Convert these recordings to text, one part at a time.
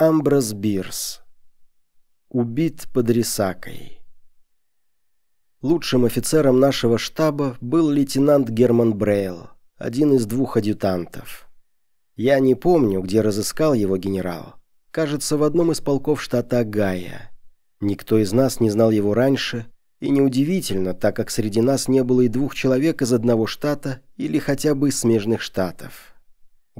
Амброс Бирс. Убит под Рисакой. Лучшим офицером нашего штаба был лейтенант Герман Брейл, один из двух адъютантов. Я не помню, где разыскал его генерал. Кажется, в одном из полков штата Огайо. Никто из нас не знал его раньше, и неудивительно, так как среди нас не было и двух человек из одного штата или хотя бы из смежных штатов.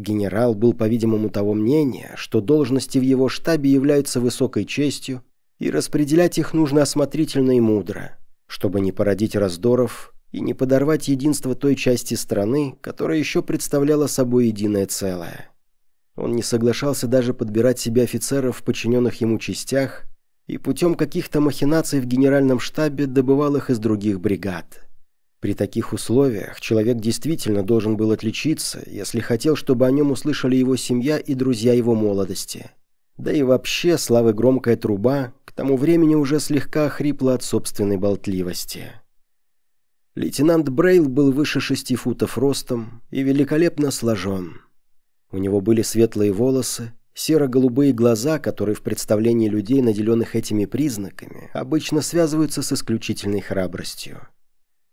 Генерал был, по-видимому, того мнения, что должности в его штабе являются высокой честью, и распределять их нужно осмотрительно и мудро, чтобы не породить раздоров и не подорвать единство той части страны, которая еще представляла собой единое целое. Он не соглашался даже подбирать себе офицеров в подчиненных ему частях и путем каких-то махинаций в генеральном штабе добывал их из других бригад. При таких условиях человек действительно должен был отличиться, если хотел, чтобы о нем услышали его семья и друзья его молодости. Да и вообще, славы громкая труба к тому времени уже слегка хрипла от собственной болтливости. Лейтенант Брейл был выше шести футов ростом и великолепно сложен. У него были светлые волосы, серо-голубые глаза, которые в представлении людей, наделенных этими признаками, обычно связываются с исключительной храбростью.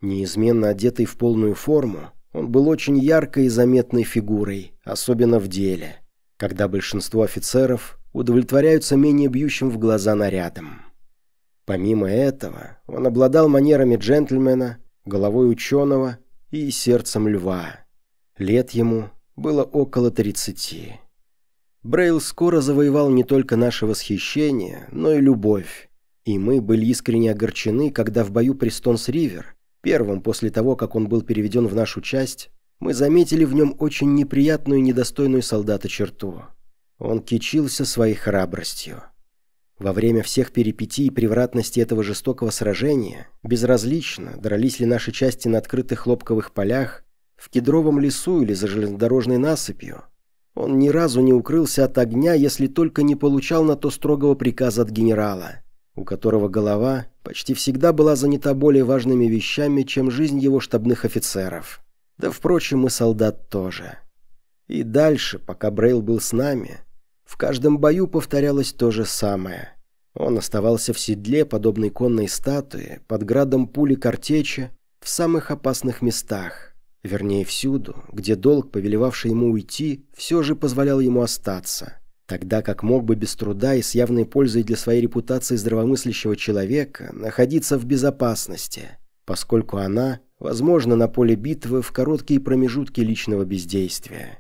Неизменно одетый в полную форму, он был очень яркой и заметной фигурой, особенно в деле, когда большинство офицеров удовлетворяются менее бьющим в глаза нарядом. Помимо этого, он обладал манерами джентльмена, головой ученого и сердцем льва. Лет ему было около тридцати. Брейл скоро завоевал не только наше восхищение, но и любовь, и мы были искренне огорчены, когда в бою при Стонс-Ривер Первым, после того, как он был переведен в нашу часть, мы заметили в нем очень неприятную и недостойную солдата черту. Он кичился своей храбростью. Во время всех перипетий и превратности этого жестокого сражения, безразлично, дрались ли наши части на открытых хлопковых полях, в кедровом лесу или за железнодорожной насыпью, он ни разу не укрылся от огня, если только не получал на то строгого приказа от генерала – у которого голова почти всегда была занята более важными вещами, чем жизнь его штабных офицеров. Да, впрочем, и солдат тоже. И дальше, пока Брейл был с нами, в каждом бою повторялось то же самое. Он оставался в седле, подобной конной статуе, под градом пули картечи, в самых опасных местах, вернее всюду, где долг, повелевавший ему уйти, все же позволял ему остаться – Тогда как мог бы без труда и с явной пользой для своей репутации здравомыслящего человека находиться в безопасности, поскольку она возможна на поле битвы в короткие промежутки личного бездействия.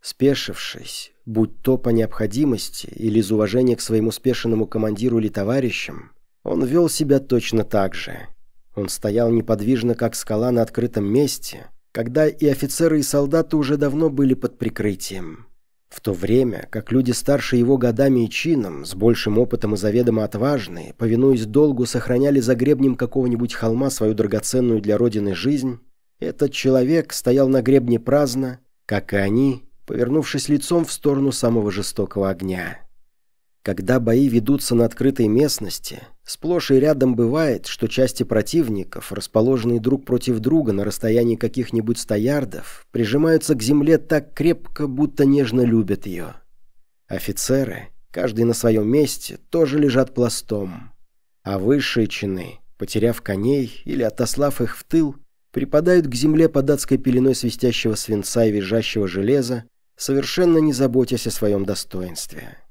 Спешившись, будь то по необходимости или из уважения к своему спешенному командиру или товарищам, он вел себя точно так же. Он стоял неподвижно, как скала на открытом месте, когда и офицеры, и солдаты уже давно были под прикрытием. В то время, как люди старше его годами и чином, с большим опытом и заведомо отважные, повинуясь долгу, сохраняли за гребнем какого-нибудь холма свою драгоценную для Родины жизнь, этот человек стоял на гребне праздно, как и они, повернувшись лицом в сторону самого жестокого огня. Когда бои ведутся на открытой местности, сплошь и рядом бывает, что части противников, расположенные друг против друга на расстоянии каких-нибудь ста ярдов, прижимаются к земле так крепко, будто нежно любят ее. Офицеры, каждый на своем месте, тоже лежат пластом. А высшие чины, потеряв коней или отослав их в тыл, припадают к земле под адской пеленой свистящего свинца и визжащего железа, совершенно не заботясь о своем достоинстве.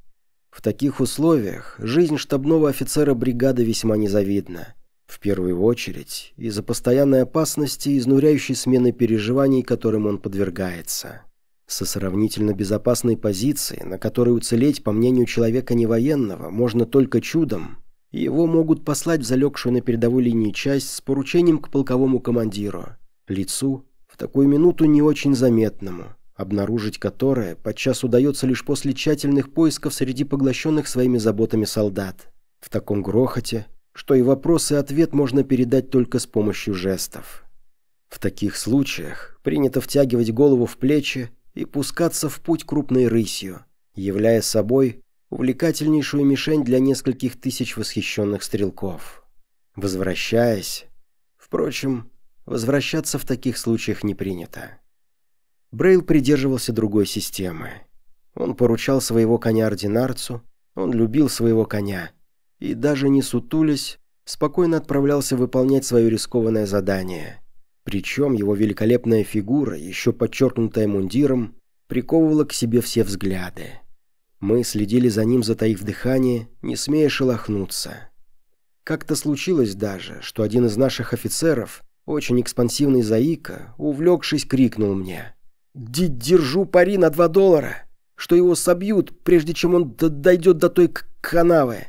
В таких условиях жизнь штабного офицера бригады весьма незавидна. В первую очередь из-за постоянной опасности и изнуряющей смены переживаний, которым он подвергается. Со сравнительно безопасной позиции, на которой уцелеть, по мнению человека невоенного, можно только чудом, его могут послать в залегшую на передовой линии часть с поручением к полковому командиру, лицу, в такую минуту не очень заметному – обнаружить которое подчас удается лишь после тщательных поисков среди поглощенных своими заботами солдат. В таком грохоте, что и вопрос и ответ можно передать только с помощью жестов. В таких случаях принято втягивать голову в плечи и пускаться в путь крупной рысью, являя собой увлекательнейшую мишень для нескольких тысяч восхищенных стрелков. Возвращаясь, впрочем, возвращаться в таких случаях не принято. Брейл придерживался другой системы. Он поручал своего коня ординарцу, он любил своего коня. И даже не сутулясь, спокойно отправлялся выполнять свое рискованное задание. Причем его великолепная фигура, еще подчеркнутая мундиром, приковывала к себе все взгляды. Мы следили за ним, затаив дыхание, не смея шелохнуться. Как-то случилось даже, что один из наших офицеров, очень экспансивный заика, увлекшись, крикнул мне. «Держу пари на два доллара, что его собьют, прежде чем он дойдет до той канавы».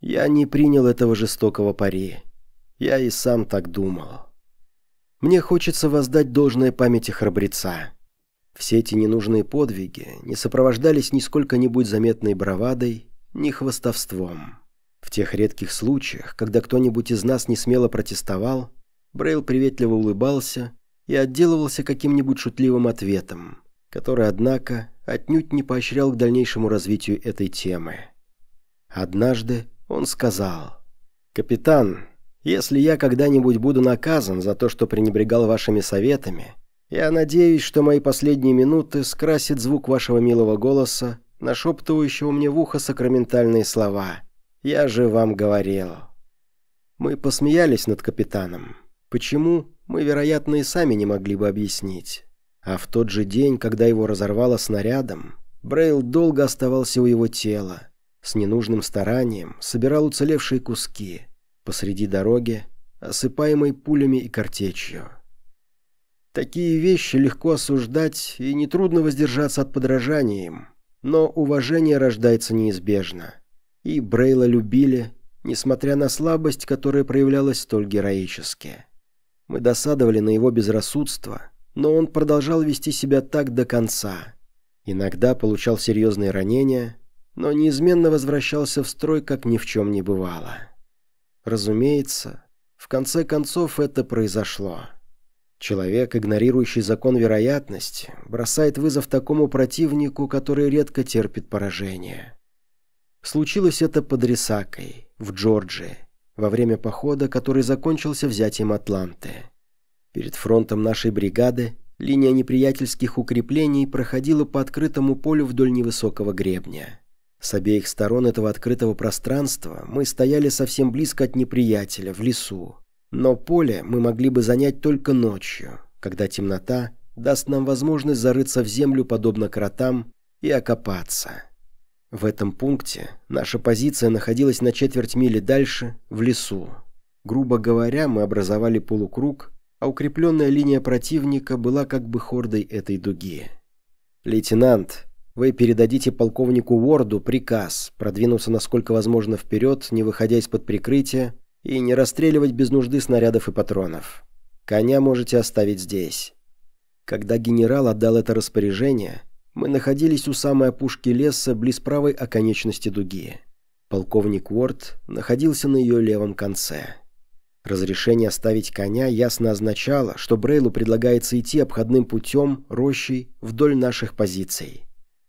Я не принял этого жестокого пари. Я и сам так думал. Мне хочется воздать должное памяти храбреца. Все эти ненужные подвиги не сопровождались ни сколько-нибудь заметной бравадой, ни хвостовством. В тех редких случаях, когда кто-нибудь из нас не смело протестовал, Брейл приветливо улыбался и отделывался каким-нибудь шутливым ответом, который, однако, отнюдь не поощрял к дальнейшему развитию этой темы. Однажды он сказал, «Капитан, если я когда-нибудь буду наказан за то, что пренебрегал вашими советами, я надеюсь, что мои последние минуты скрасит звук вашего милого голоса, нашептывающего мне в ухо сакраментальные слова. Я же вам говорил. Мы посмеялись над капитаном. Почему, мы, вероятно, и сами не могли бы объяснить. А в тот же день, когда его разорвало снарядом, Брейл долго оставался у его тела. С ненужным старанием собирал уцелевшие куски. Посреди дороги, осыпаемой пулями и картечью. Такие вещи легко осуждать, и нетрудно воздержаться от подражания им. Но уважение рождается неизбежно. И Брейла любили, несмотря на слабость, которая проявлялась столь героически. Мы досадовали на его безрассудство, но он продолжал вести себя так до конца. Иногда получал серьезные ранения, но неизменно возвращался в строй, как ни в чем не бывало. Разумеется, в конце концов это произошло. Человек, игнорирующий закон вероятности, бросает вызов такому противнику, который редко терпит поражение. Случилось это под Рисакой, в Джорджии, во время похода, который закончился взятием Атланты. Перед фронтом нашей бригады линия неприятельских укреплений проходила по открытому полю вдоль невысокого гребня. С обеих сторон этого открытого пространства мы стояли совсем близко от неприятеля, в лесу, но поле мы могли бы занять только ночью, когда темнота даст нам возможность зарыться в землю, подобно кротам, и окопаться. В этом пункте наша позиция находилась на четверть мили дальше, в лесу. Грубо говоря, мы образовали полукруг, а укрепленная линия противника была как бы хордой этой дуги. «Лейтенант, вы передадите полковнику Уорду приказ продвинуться насколько возможно вперед, не выходя из-под прикрытия, и не расстреливать без нужды снарядов и патронов. Коня можете оставить здесь. Когда генерал отдал это распоряжение, мы находились у самой опушки леса близ правой оконечности дуги. Полковник Уорд находился на ее левом конце. Разрешение оставить коня ясно означало, что Брейлу предлагается идти обходным путем, рощей, вдоль наших позиций.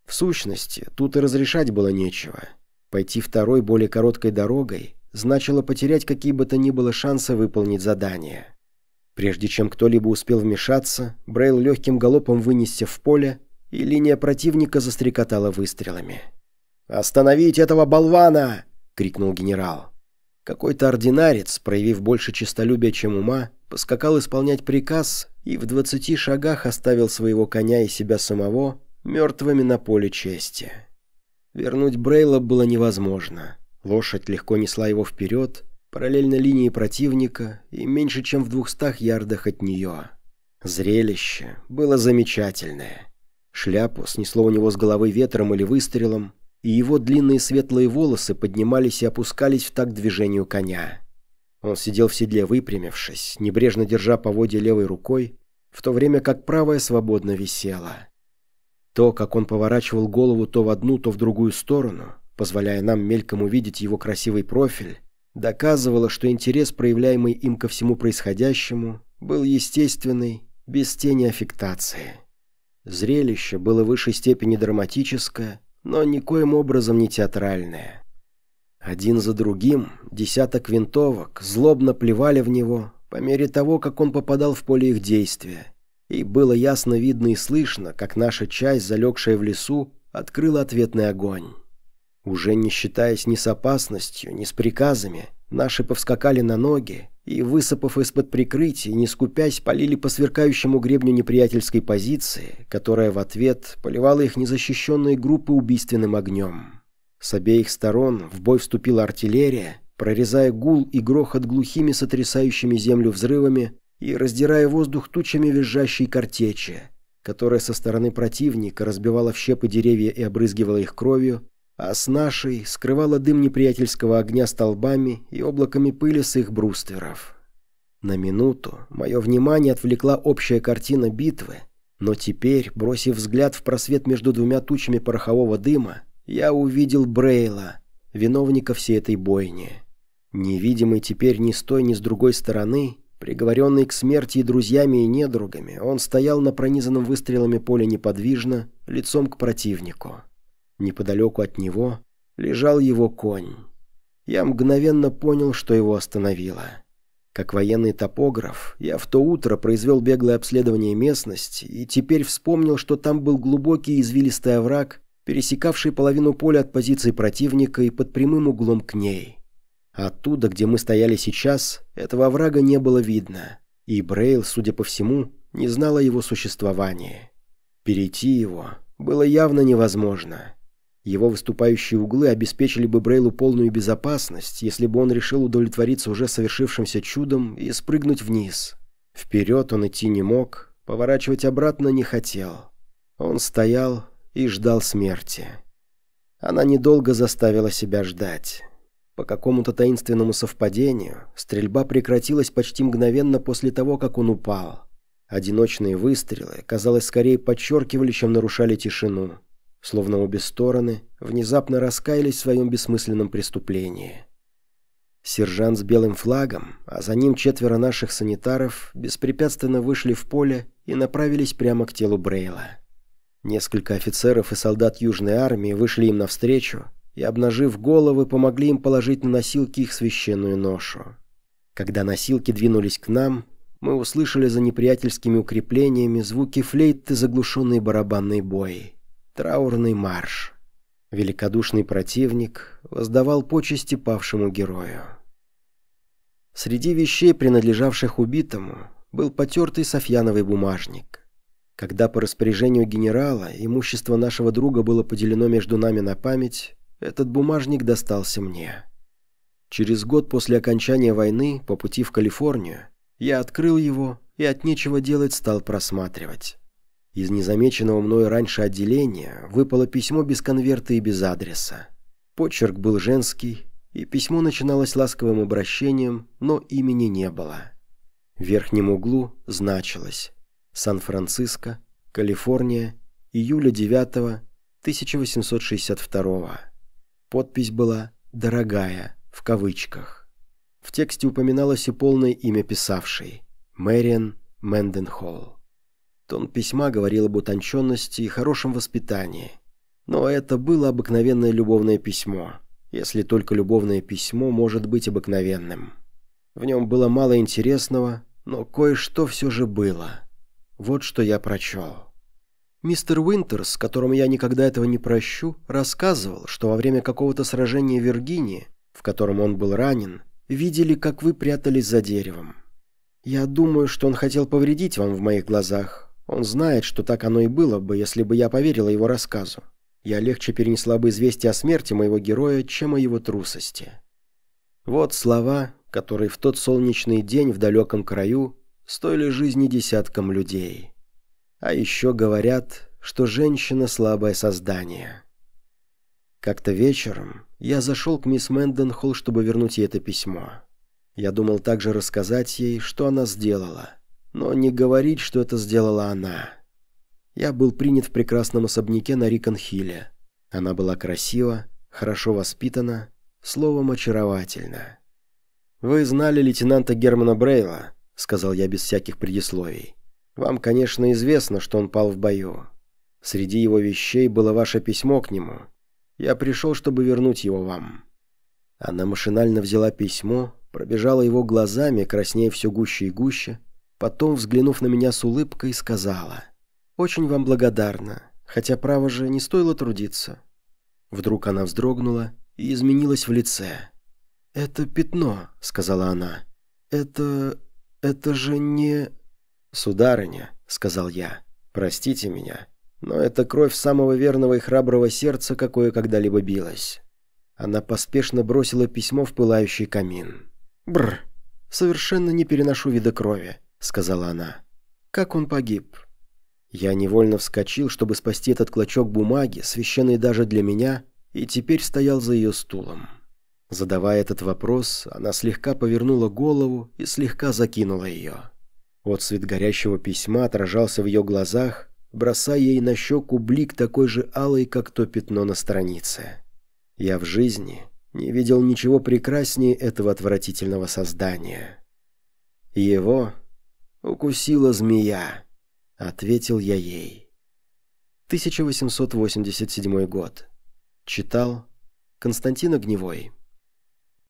В сущности, тут и разрешать было нечего. Пойти второй, более короткой дорогой значило потерять какие бы то ни было шансы выполнить задание. Прежде чем кто-либо успел вмешаться, Брейл легким галопом вынесся в поле, и линия противника застрекотала выстрелами. «Остановить этого болвана!» — крикнул генерал. Какой-то ординарец, проявив больше честолюбия, чем ума, поскакал исполнять приказ и в двадцати шагах оставил своего коня и себя самого мертвыми на поле чести. Вернуть Брейла было невозможно. Лошадь легко несла его вперед, параллельно линии противника и меньше чем в двухстах ярдах от нее. Зрелище было замечательное. Шляпу снесло у него с головы ветром или выстрелом, и его длинные светлые волосы поднимались и опускались в такт движению коня. Он сидел в седле выпрямившись, небрежно держа поводья левой рукой, в то время как правая свободно висела. То, как он поворачивал голову то в одну, то в другую сторону – позволяя нам мельком увидеть его красивый профиль, доказывало, что интерес, проявляемый им ко всему происходящему, был естественный, без тени аффектации. Зрелище было в высшей степени драматическое, но никоим образом не театральное. Один за другим десяток винтовок злобно плевали в него по мере того, как он попадал в поле их действия, и было ясно видно и слышно, как наша часть, залегшая в лесу, открыла ответный огонь. Уже не считаясь ни с опасностью, ни с приказами, наши повскакали на ноги и, высыпав из-под прикрытия, не скупясь, полили по сверкающему гребню неприятельской позиции, которая в ответ поливала их незащищенные группы убийственным огнем. С обеих сторон в бой вступила артиллерия, прорезая гул и грохот глухими сотрясающими землю взрывами и раздирая воздух тучами визжащей картечи, которая со стороны противника разбивала в щепы деревья и обрызгивала их кровью, а с нашей скрывала дым неприятельского огня столбами и облаками пыли с их брустверов. На минуту мое внимание отвлекла общая картина битвы, но теперь, бросив взгляд в просвет между двумя тучами порохового дыма, я увидел Брейла, виновника всей этой бойни. Невидимый теперь ни с той, ни с другой стороны, приговоренный к смерти и друзьями, и недругами, он стоял на пронизанном выстрелами поле неподвижно, лицом к противнику. Неподалеку от него лежал его конь. Я мгновенно понял, что его остановило. Как военный топограф, я в то утро произвел беглое обследование местности и теперь вспомнил, что там был глубокий извилистый овраг, пересекавший половину поля от позиции противника и под прямым углом к ней. Оттуда, где мы стояли сейчас, этого оврага не было видно, и Брейл, судя по всему, не знал о его существовании. Перейти его было явно невозможно. Его выступающие углы обеспечили бы Брейлу полную безопасность, если бы он решил удовлетвориться уже совершившимся чудом и спрыгнуть вниз. Вперед он идти не мог, поворачивать обратно не хотел. Он стоял и ждал смерти. Она недолго заставила себя ждать. По какому-то таинственному совпадению стрельба прекратилась почти мгновенно после того, как он упал. Одиночные выстрелы, казалось, скорее подчеркивали, чем нарушали тишину словно обе стороны внезапно раскаялись в своем бессмысленном преступлении. Сержант с белым флагом, а за ним четверо наших санитаров беспрепятственно вышли в поле и направились прямо к телу Брейла. Несколько офицеров и солдат Южной армии вышли им навстречу и, обнажив головы, помогли им положить на носилки их священную ношу. Когда носилки двинулись к нам, мы услышали за неприятельскими укреплениями звуки флейты, заглушенные барабанной бои. Траурный марш. Великодушный противник воздавал почести павшему герою. Среди вещей, принадлежавших убитому, был потертый софьяновый бумажник. Когда по распоряжению генерала имущество нашего друга было поделено между нами на память, этот бумажник достался мне. Через год после окончания войны, по пути в Калифорнию, я открыл его и от нечего делать стал просматривать. Из незамеченного мной раньше отделения выпало письмо без конверта и без адреса. Почерк был женский, и письмо начиналось ласковым обращением, но имени не было. В верхнем углу значилось «Сан-Франциско, Калифорния, июля 9 1862 Подпись была «Дорогая» в кавычках. В тексте упоминалось и полное имя писавшей – Мэриан Мэнденхолл. Тон письма говорил об утонченности и хорошем воспитании. Но это было обыкновенное любовное письмо, если только любовное письмо может быть обыкновенным. В нем было мало интересного, но кое-что все же было. Вот что я прочел. Мистер Уинтерс, которому я никогда этого не прощу, рассказывал, что во время какого-то сражения в Виргинии, в котором он был ранен, видели, как вы прятались за деревом. Я думаю, что он хотел повредить вам в моих глазах, он знает, что так оно и было бы, если бы я поверила его рассказу. Я легче перенесла бы известие о смерти моего героя, чем о его трусости. Вот слова, которые в тот солнечный день в далеком краю стоили жизни десяткам людей. А еще говорят, что женщина – слабое создание. Как-то вечером я зашел к мисс Мэнденхолл, чтобы вернуть ей это письмо. Я думал также рассказать ей, что она сделала – но не говорить, что это сделала она. Я был принят в прекрасном особняке на Рикон-Хилле. Она была красива, хорошо воспитана, словом, очаровательна. «Вы знали лейтенанта Германа Брейла», — сказал я без всяких предисловий. «Вам, конечно, известно, что он пал в бою. Среди его вещей было ваше письмо к нему. Я пришел, чтобы вернуть его вам». Она машинально взяла письмо, пробежала его глазами, краснея все гуще и гуще, Потом, взглянув на меня с улыбкой, сказала. «Очень вам благодарна. Хотя, право же, не стоило трудиться. Вдруг она вздрогнула и изменилась в лице. «Это пятно», — сказала она. «Это... это же не...» «Сударыня», — сказал я, — «простите меня, но это кровь самого верного и храброго сердца, какое когда-либо билось». Она поспешно бросила письмо в пылающий камин. «Бррр, совершенно не переношу вида крови», — сказала она. «Как он погиб?» Я невольно вскочил, чтобы спасти этот клочок бумаги, священный даже для меня, и теперь стоял за ее стулом. Задавая этот вопрос, она слегка повернула голову и слегка закинула ее. Отцвет горящего письма отражался в ее глазах, бросая ей на щеку блик такой же алый, как то пятно на странице. Я в жизни не видел ничего прекраснее этого отвратительного создания. Его укусила змея, ответил я ей. 1887 год. Читал Константин Огневой.